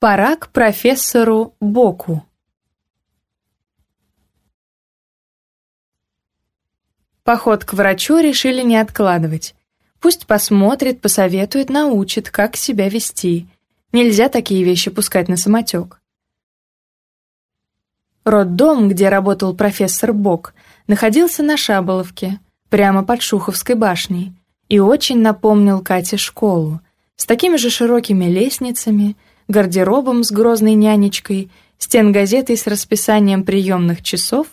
Пора к профессору Боку. Поход к врачу решили не откладывать. Пусть посмотрит, посоветует, научит, как себя вести. Нельзя такие вещи пускать на самотек. Роддом, где работал профессор Бок, находился на Шаболовке, прямо под Шуховской башней, и очень напомнил Кате школу, с такими же широкими лестницами — гардеробом с грозной нянечкой, стенгазетой с расписанием приемных часов,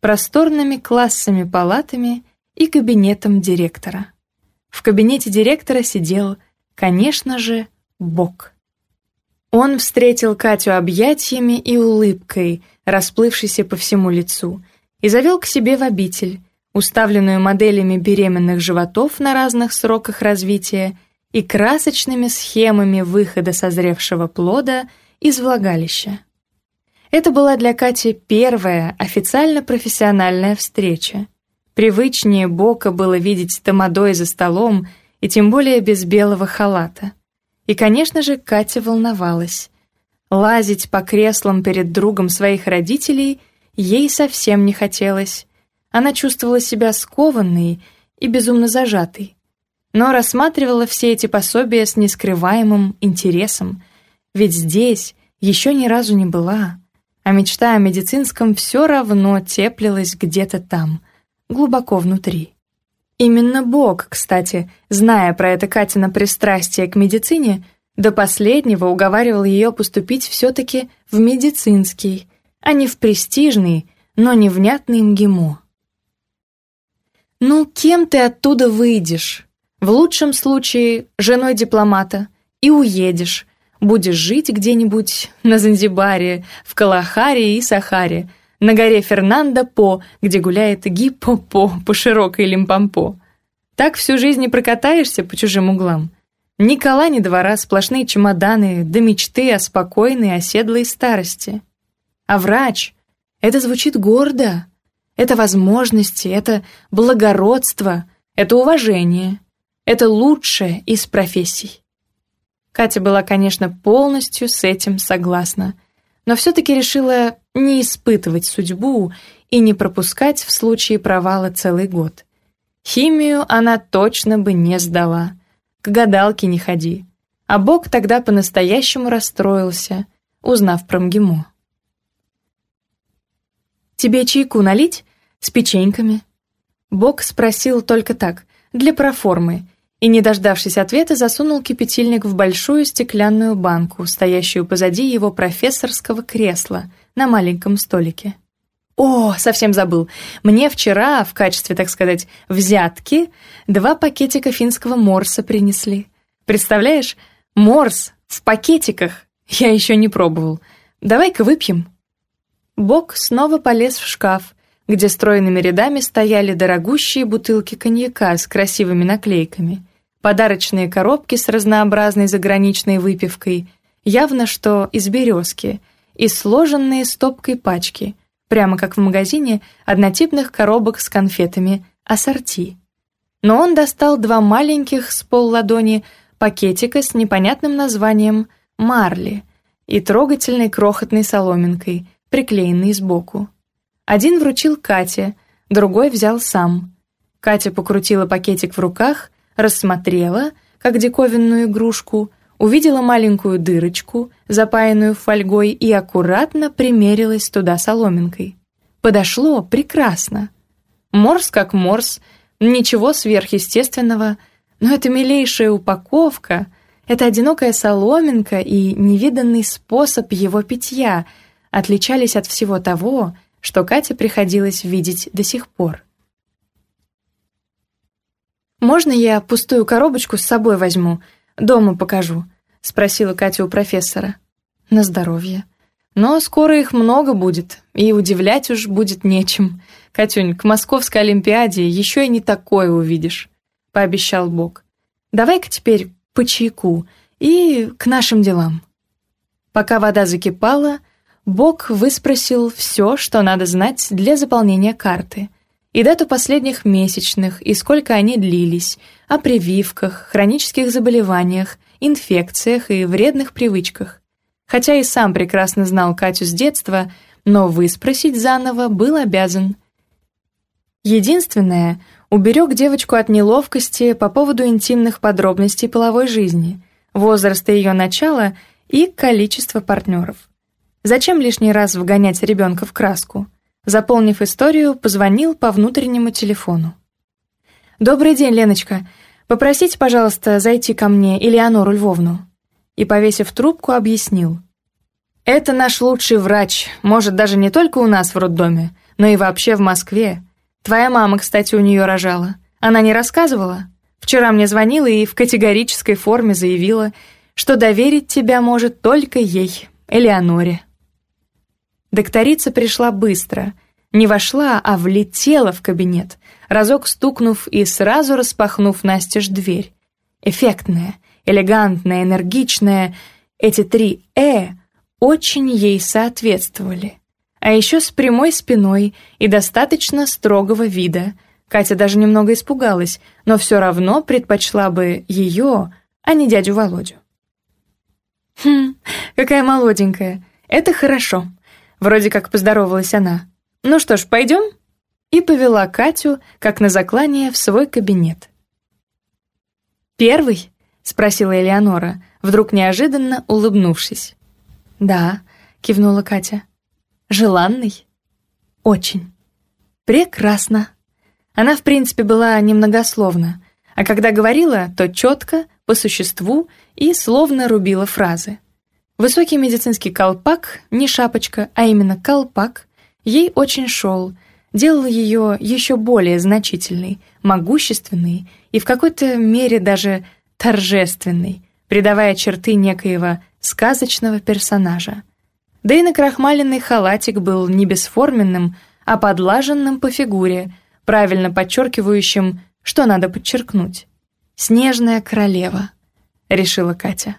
просторными классами-палатами и кабинетом директора. В кабинете директора сидел, конечно же, Бог. Он встретил Катю объятиями и улыбкой, расплывшейся по всему лицу, и завел к себе в обитель, уставленную моделями беременных животов на разных сроках развития – и красочными схемами выхода созревшего плода из влагалища. Это была для Кати первая официально-профессиональная встреча. Привычнее Бока было видеть тамадой за столом, и тем более без белого халата. И, конечно же, Катя волновалась. Лазить по креслам перед другом своих родителей ей совсем не хотелось. Она чувствовала себя скованной и безумно зажатой но рассматривала все эти пособия с нескрываемым интересом, ведь здесь еще ни разу не была, а мечта о медицинском все равно теплилась где-то там, глубоко внутри. Именно Бог, кстати, зная про это Катина пристрастие к медицине, до последнего уговаривал ее поступить все-таки в медицинский, а не в престижный, но невнятный МГИМО. «Ну, кем ты оттуда выйдешь?» В лучшем случае женой дипломата. И уедешь. Будешь жить где-нибудь на Занзибаре, в Калахаре и Сахаре, на горе Фернандо По, где гуляет гиппо-по по широкой Лимпампо. Так всю жизнь и прокатаешься по чужим углам. Ни кола, ни двора, сплошные чемоданы, до мечты о спокойной, оседлой старости. А врач — это звучит гордо. Это возможности, это благородство, это уважение — это лучшая из профессий. Катя была, конечно, полностью с этим согласна, но все-таки решила не испытывать судьбу и не пропускать в случае провала целый год. Химию она точно бы не сдала. К гадалке не ходи. А Бог тогда по-настоящему расстроился, узнав про МГИМО. «Тебе чайку налить? С печеньками?» Бог спросил только так, для проформы, и, не дождавшись ответа, засунул кипятильник в большую стеклянную банку, стоящую позади его профессорского кресла на маленьком столике. «О, совсем забыл. Мне вчера, в качестве, так сказать, взятки, два пакетика финского морса принесли. Представляешь, морс в пакетиках. Я еще не пробовал. Давай-ка выпьем». Бог снова полез в шкаф — где стройными рядами стояли дорогущие бутылки коньяка с красивыми наклейками, подарочные коробки с разнообразной заграничной выпивкой, явно что из березки, и сложенные стопкой пачки, прямо как в магазине однотипных коробок с конфетами ассорти. Но он достал два маленьких с полладони пакетика с непонятным названием «Марли» и трогательной крохотной соломинкой, приклеенной сбоку. Один вручил Кате, другой взял сам. Катя покрутила пакетик в руках, рассмотрела, как диковинную игрушку, увидела маленькую дырочку, запаянную фольгой, и аккуратно примерилась туда соломинкой. Подошло прекрасно. Морс как морс, ничего сверхъестественного, но это милейшая упаковка, это одинокая соломинка и невиданный способ его питья отличались от всего того, что Кате приходилось видеть до сих пор. «Можно я пустую коробочку с собой возьму? Дома покажу», — спросила Катя у профессора. «На здоровье. Но скоро их много будет, и удивлять уж будет нечем. Катюнь, к Московской Олимпиаде еще и не такое увидишь», — пообещал Бог. «Давай-ка теперь по чайку и к нашим делам». Пока вода закипала, — Бог выспросил все, что надо знать для заполнения карты. И дату последних месячных, и сколько они длились, о прививках, хронических заболеваниях, инфекциях и вредных привычках. Хотя и сам прекрасно знал Катю с детства, но выспросить заново был обязан. Единственное, уберег девочку от неловкости по поводу интимных подробностей половой жизни, возраста ее начала и количества партнеров – Зачем лишний раз вгонять ребенка в краску? Заполнив историю, позвонил по внутреннему телефону. «Добрый день, Леночка. Попросите, пожалуйста, зайти ко мне Элеонору Львовну». И, повесив трубку, объяснил. «Это наш лучший врач, может, даже не только у нас в роддоме, но и вообще в Москве. Твоя мама, кстати, у нее рожала. Она не рассказывала? Вчера мне звонила и в категорической форме заявила, что доверить тебя может только ей, Элеоноре». Докторица пришла быстро. Не вошла, а влетела в кабинет, разок стукнув и сразу распахнув настежь дверь. Эффектная, элегантная, энергичная. Эти три «э» очень ей соответствовали. А еще с прямой спиной и достаточно строгого вида. Катя даже немного испугалась, но все равно предпочла бы ее, а не дядю Володю. «Хм, какая молоденькая. Это хорошо», Вроде как поздоровалась она. «Ну что ж, пойдем?» И повела Катю, как на заклание, в свой кабинет. «Первый?» — спросила Элеонора, вдруг неожиданно улыбнувшись. «Да», — кивнула Катя. «Желанный?» «Очень». «Прекрасно». Она, в принципе, была немногословна, а когда говорила, то четко, по существу и словно рубила фразы. Высокий медицинский колпак, не шапочка, а именно колпак, ей очень шел, делал ее еще более значительной, могущественной и в какой-то мере даже торжественной, придавая черты некоего сказочного персонажа. Да и накрахмаленный халатик был не бесформенным, а подлаженным по фигуре, правильно подчеркивающим, что надо подчеркнуть. «Снежная королева», — решила Катя.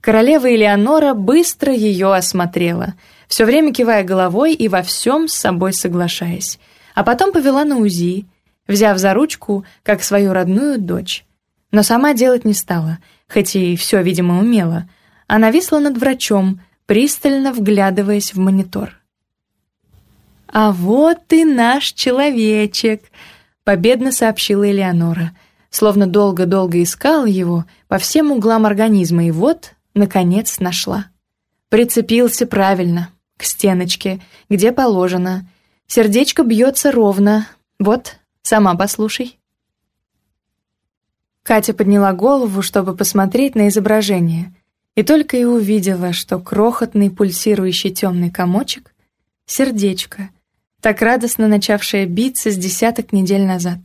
Королева Элеонора быстро ее осмотрела, все время кивая головой и во всем с собой соглашаясь, а потом повела на УЗИ, взяв за ручку, как свою родную дочь. Но сама делать не стала, хоть и все, видимо, умела. Она висла над врачом, пристально вглядываясь в монитор. «А вот и наш человечек!» — победно сообщила Элеонора. Словно долго-долго искала его по всем углам организма, и вот Наконец нашла. Прицепился правильно, к стеночке, где положено. Сердечко бьется ровно. Вот, сама послушай. Катя подняла голову, чтобы посмотреть на изображение, и только и увидела, что крохотный пульсирующий темный комочек — сердечко, так радостно начавшее биться с десяток недель назад.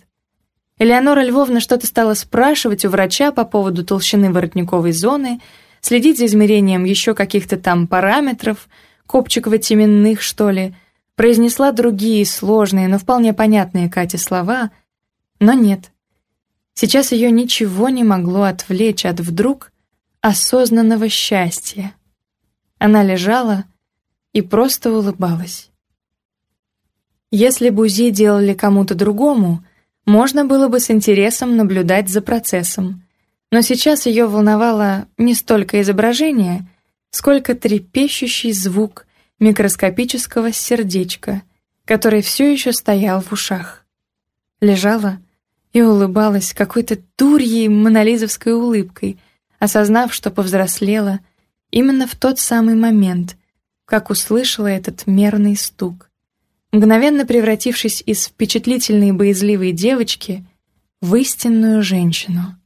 Элеонора Львовна что-то стала спрашивать у врача по поводу толщины воротниковой зоны — следить за измерением еще каких-то там параметров, копчик витаминных, что ли, произнесла другие сложные, но вполне понятные Кате слова, но нет. Сейчас ее ничего не могло отвлечь от вдруг осознанного счастья. Она лежала и просто улыбалась. Если бузи делали кому-то другому, можно было бы с интересом наблюдать за процессом. Но сейчас ее волновало не столько изображение, сколько трепещущий звук микроскопического сердечка, который все еще стоял в ушах. Лежала и улыбалась какой-то дурьей монолизовской улыбкой, осознав, что повзрослела именно в тот самый момент, как услышала этот мерный стук, мгновенно превратившись из впечатлительной боязливой девочки в истинную женщину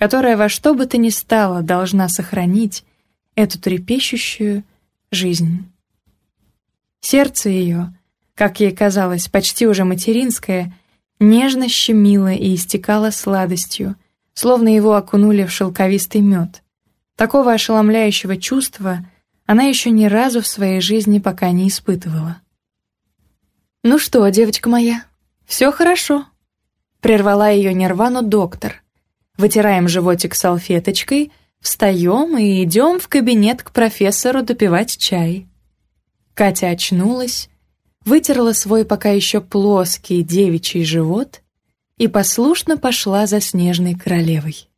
которая во что бы то ни стало должна сохранить эту трепещущую жизнь. Сердце ее, как ей казалось, почти уже материнское, нежно щемило и истекало сладостью, словно его окунули в шелковистый мед. Такого ошеломляющего чувства она еще ни разу в своей жизни пока не испытывала. «Ну что, девочка моя, все хорошо», — прервала ее нирвану доктор — вытираем животик салфеточкой, встаем и идем в кабинет к профессору допивать чай. Катя очнулась, вытерла свой пока еще плоский девичий живот и послушно пошла за снежной королевой.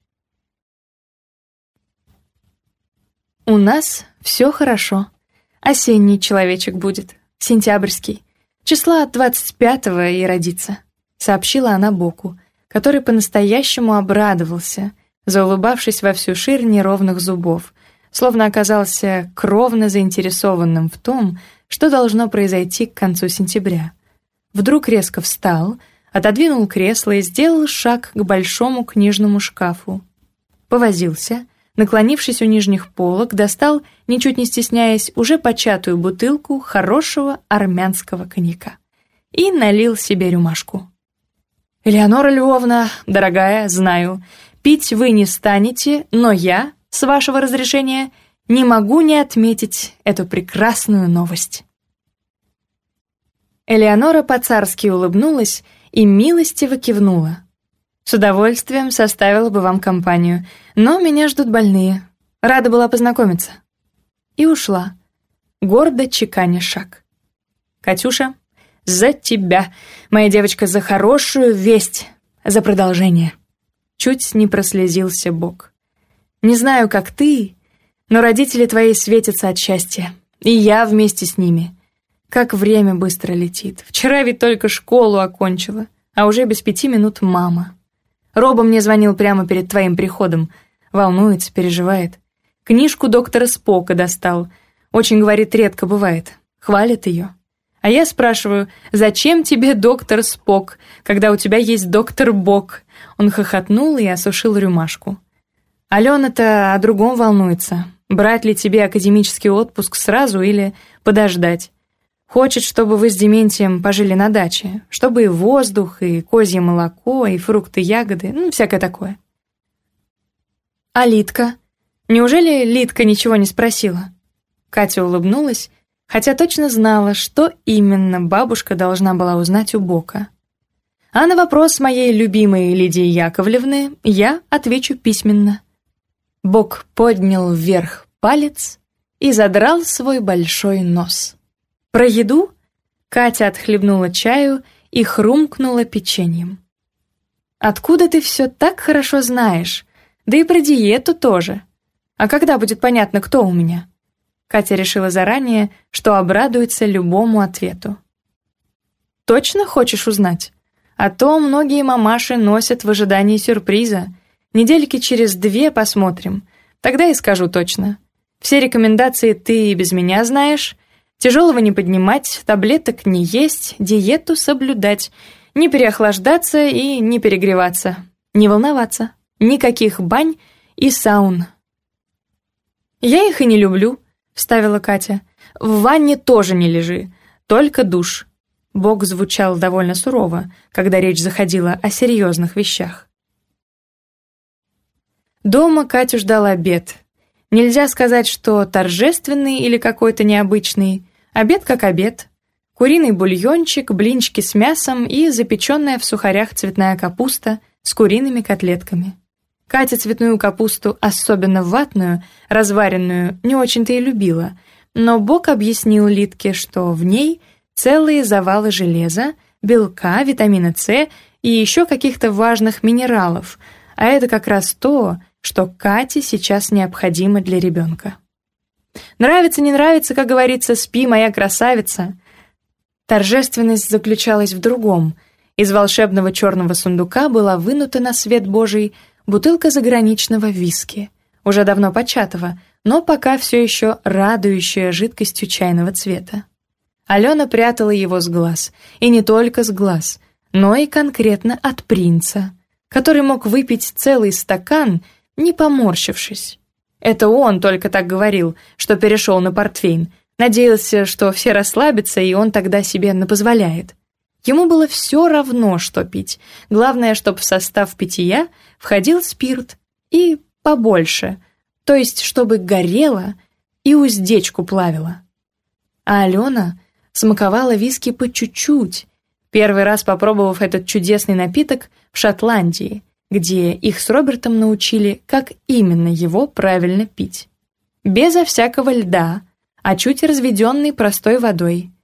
«У нас все хорошо. Осенний человечек будет, сентябрьский. Числа от 25-го и родится», — сообщила она Боку, который по-настоящему обрадовался, заулыбавшись во всю ширь неровных зубов, словно оказался кровно заинтересованным в том, что должно произойти к концу сентября. Вдруг резко встал, отодвинул кресло и сделал шаг к большому книжному шкафу. Повозился, наклонившись у нижних полок, достал, ничуть не стесняясь, уже початую бутылку хорошего армянского коньяка и налил себе рюмашку. «Элеонора Львовна, дорогая, знаю, пить вы не станете, но я, с вашего разрешения, не могу не отметить эту прекрасную новость». Элеонора по-царски улыбнулась и милостиво кивнула. «С удовольствием составила бы вам компанию, но меня ждут больные. Рада была познакомиться». И ушла, гордо чеканя шаг. Катюша за тебя, моя девочка, за хорошую весть, за продолжение. Чуть не прослезился Бог. Не знаю, как ты, но родители твои светятся от счастья. И я вместе с ними. Как время быстро летит. Вчера ведь только школу окончила, а уже без пяти минут мама. Роба мне звонил прямо перед твоим приходом. Волнуется, переживает. Книжку доктора Спока достал. Очень, говорит, редко бывает. Хвалит ее. А я спрашиваю, зачем тебе доктор Спок, когда у тебя есть доктор Бок? Он хохотнул и осушил рюмашку. Алена-то о другом волнуется. Брать ли тебе академический отпуск сразу или подождать? Хочет, чтобы вы с Дементием пожили на даче, чтобы и воздух, и козье молоко, и фрукты, ягоды, ну, всякое такое. А Литка? Неужели Литка ничего не спросила? Катя улыбнулась хотя точно знала, что именно бабушка должна была узнать у Бока. А на вопрос моей любимой Лидии Яковлевны я отвечу письменно. Бог поднял вверх палец и задрал свой большой нос. Про еду Катя отхлебнула чаю и хрумкнула печеньем. «Откуда ты все так хорошо знаешь? Да и про диету тоже. А когда будет понятно, кто у меня?» Катя решила заранее, что обрадуется любому ответу. «Точно хочешь узнать? А то многие мамаши носят в ожидании сюрприза. Недельки через две посмотрим, тогда и скажу точно. Все рекомендации ты и без меня знаешь. Тяжелого не поднимать, таблеток не есть, диету соблюдать, не переохлаждаться и не перегреваться, не волноваться, никаких бань и саун. Я их и не люблю» вставила Катя. «В ванне тоже не лежи, только душ». Бог звучал довольно сурово, когда речь заходила о серьезных вещах. Дома Катю ждал обед. Нельзя сказать, что торжественный или какой-то необычный. Обед как обед. Куриный бульончик, блинчики с мясом и запеченная в сухарях цветная капуста с куриными котлетками. Катя цветную капусту, особенно ватную, разваренную, не очень-то и любила, но Бог объяснил Литке, что в ней целые завалы железа, белка, витамина С и еще каких-то важных минералов, а это как раз то, что Кате сейчас необходимо для ребенка. Нравится, не нравится, как говорится, спи, моя красавица. Торжественность заключалась в другом. Из волшебного черного сундука была вынута на свет Божий бутылка заграничного виски, уже давно початого, но пока все еще радующая жидкостью чайного цвета. Алена прятала его с глаз, и не только с глаз, но и конкретно от принца, который мог выпить целый стакан, не поморщившись. Это он только так говорил, что перешел на портфейн, надеялся, что все расслабятся, и он тогда себе напозволяет. Ему было все равно, что пить. Главное, чтобы в состав питья входил спирт и побольше, то есть чтобы горело и уздечку плавило. А Алена смаковала виски по чуть-чуть, первый раз попробовав этот чудесный напиток в Шотландии, где их с Робертом научили, как именно его правильно пить. Безо всякого льда, а чуть разведенной простой водой –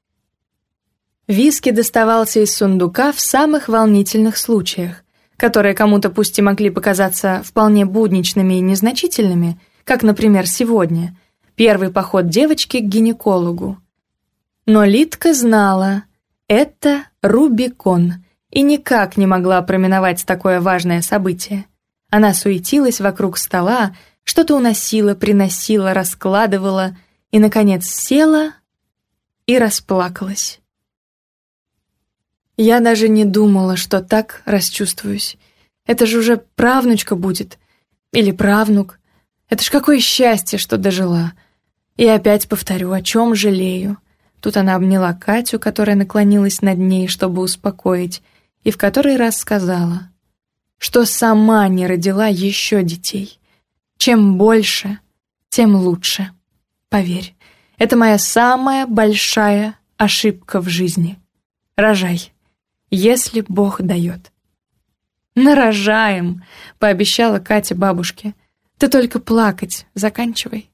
Виски доставался из сундука в самых волнительных случаях, которые кому-то пусть и могли показаться вполне будничными и незначительными, как, например, сегодня, первый поход девочки к гинекологу. Но Литка знала, это Рубикон, и никак не могла проминовать такое важное событие. Она суетилась вокруг стола, что-то уносила, приносила, раскладывала и, наконец, села и расплакалась. Я даже не думала, что так расчувствуюсь. Это же уже правнучка будет. Или правнук. Это ж какое счастье, что дожила. И опять повторю, о чем жалею. Тут она обняла Катю, которая наклонилась над ней, чтобы успокоить, и в который раз сказала, что сама не родила еще детей. Чем больше, тем лучше. Поверь, это моя самая большая ошибка в жизни. Рожай если Бог дает. «Нарожаем!» — пообещала Катя бабушке. «Ты только плакать заканчивай».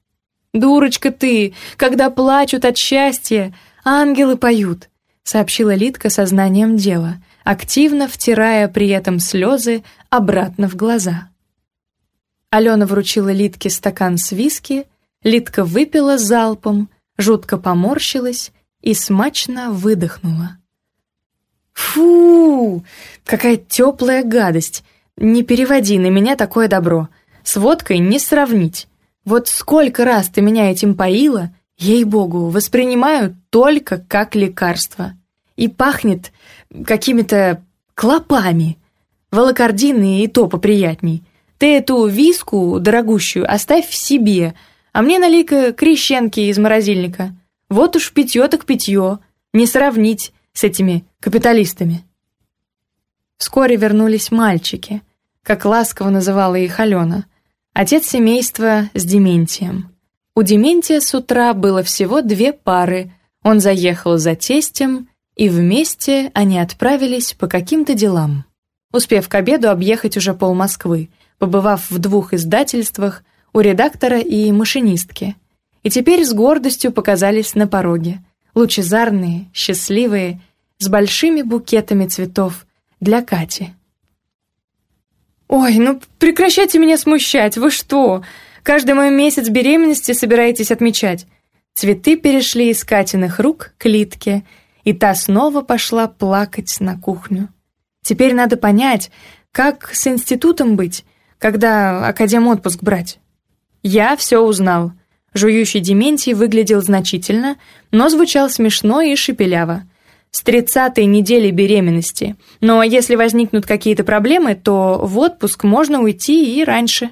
«Дурочка ты! Когда плачут от счастья, ангелы поют!» — сообщила Литка сознанием дела, активно втирая при этом слезы обратно в глаза. Алена вручила Литке стакан с виски, Литка выпила залпом, жутко поморщилась и смачно выдохнула. Фу! Какая теплая гадость! Не переводи на меня такое добро. С водкой не сравнить. Вот сколько раз ты меня этим поила, ей-богу, воспринимаю только как лекарство. И пахнет какими-то клопами. Волокордины и то поприятней. Ты эту виску дорогущую оставь в себе, а мне налей-ка крещенки из морозильника. Вот уж питье так питье, не сравнить с этими капиталистами. Вскоре вернулись мальчики, как ласково называла их Алена, отец семейства с Дементием. У Дементия с утра было всего две пары, он заехал за тестем, и вместе они отправились по каким-то делам. Успев к обеду объехать уже пол Москвы, побывав в двух издательствах у редактора и машинистки. И теперь с гордостью показались на пороге – лучезарные, счастливые, с большими букетами цветов для Кати. «Ой, ну прекращайте меня смущать, вы что? Каждый мой месяц беременности собираетесь отмечать?» Цветы перешли из Катиных рук к Литке, и та снова пошла плакать на кухню. Теперь надо понять, как с институтом быть, когда академ отпуск брать. Я все узнал — Жующий Дементий выглядел значительно, но звучал смешно и шепеляво. С тридцатой недели беременности. Но ну, а если возникнут какие-то проблемы, то в отпуск можно уйти и раньше.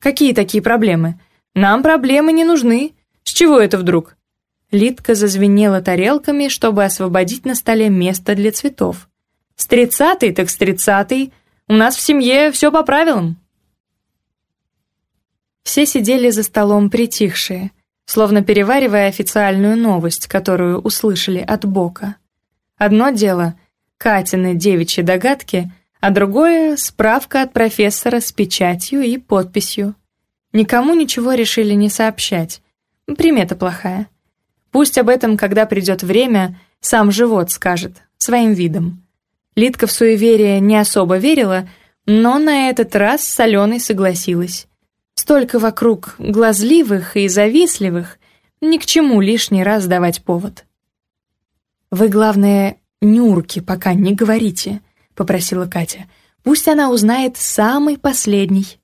Какие такие проблемы? Нам проблемы не нужны. С чего это вдруг? Лидка зазвенела тарелками, чтобы освободить на столе место для цветов. С тридцатой так с тридцатой У нас в семье все по правилам. Все сидели за столом притихшие, словно переваривая официальную новость, которую услышали от Бока. Одно дело — Катины девичьи догадки, а другое — справка от профессора с печатью и подписью. Никому ничего решили не сообщать. Примета плохая. Пусть об этом, когда придет время, сам живот скажет, своим видом. Лидка в суеверие не особо верила, но на этот раз с Аленой согласилась столько вокруг глазливых и завистливых, ни к чему лишний раз давать повод. «Вы, главное, Нюрке пока не говорите», — попросила Катя. «Пусть она узнает самый последний».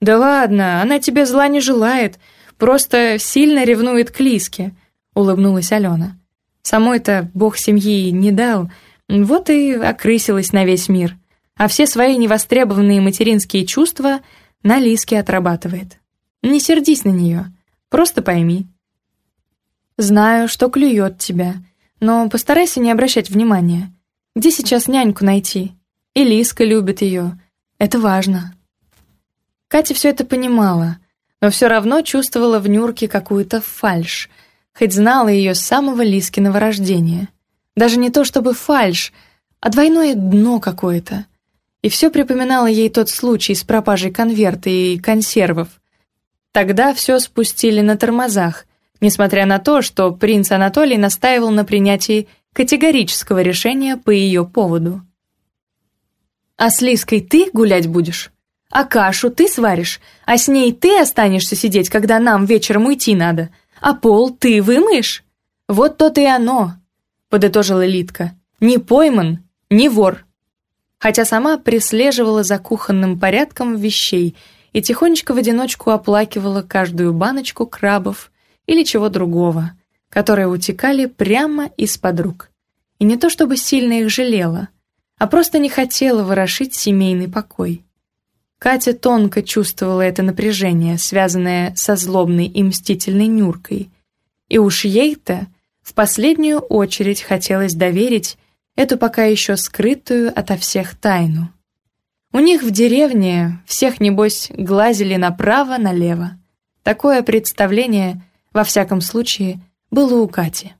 «Да ладно, она тебе зла не желает, просто сильно ревнует к Лиске», — улыбнулась Алена. «Самой-то бог семьи не дал, вот и окрысилась на весь мир, а все свои невостребованные материнские чувства — на Лиске отрабатывает. Не сердись на нее, просто пойми». «Знаю, что клюет тебя», но постарайся не обращать внимания. Где сейчас няньку найти? И Лиска любит ее. Это важно. Катя все это понимала, но все равно чувствовала в Нюрке какую-то фальшь, хоть знала ее с самого Лискиного рождения. Даже не то чтобы фальшь, а двойное дно какое-то. и все припоминало ей тот случай с пропажей конверта и консервов. Тогда все спустили на тормозах, несмотря на то, что принц Анатолий настаивал на принятии категорического решения по ее поводу. «А с Лиской ты гулять будешь? А кашу ты сваришь? А с ней ты останешься сидеть, когда нам вечером уйти надо? А пол ты вымоешь? Вот то-то и оно!» — подытожила Литка. «Не пойман, не вор!» хотя сама прислеживала за кухонным порядком вещей и тихонечко в одиночку оплакивала каждую баночку крабов или чего другого, которые утекали прямо из-под рук. И не то чтобы сильно их жалела, а просто не хотела ворошить семейный покой. Катя тонко чувствовала это напряжение, связанное со злобной и мстительной Нюркой. И уж ей-то в последнюю очередь хотелось доверить эту пока еще скрытую ото всех тайну. У них в деревне всех, небось, глазили направо-налево. Такое представление, во всяком случае, было у Кати.